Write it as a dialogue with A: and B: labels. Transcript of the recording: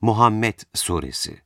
A: Muhammed Suresi.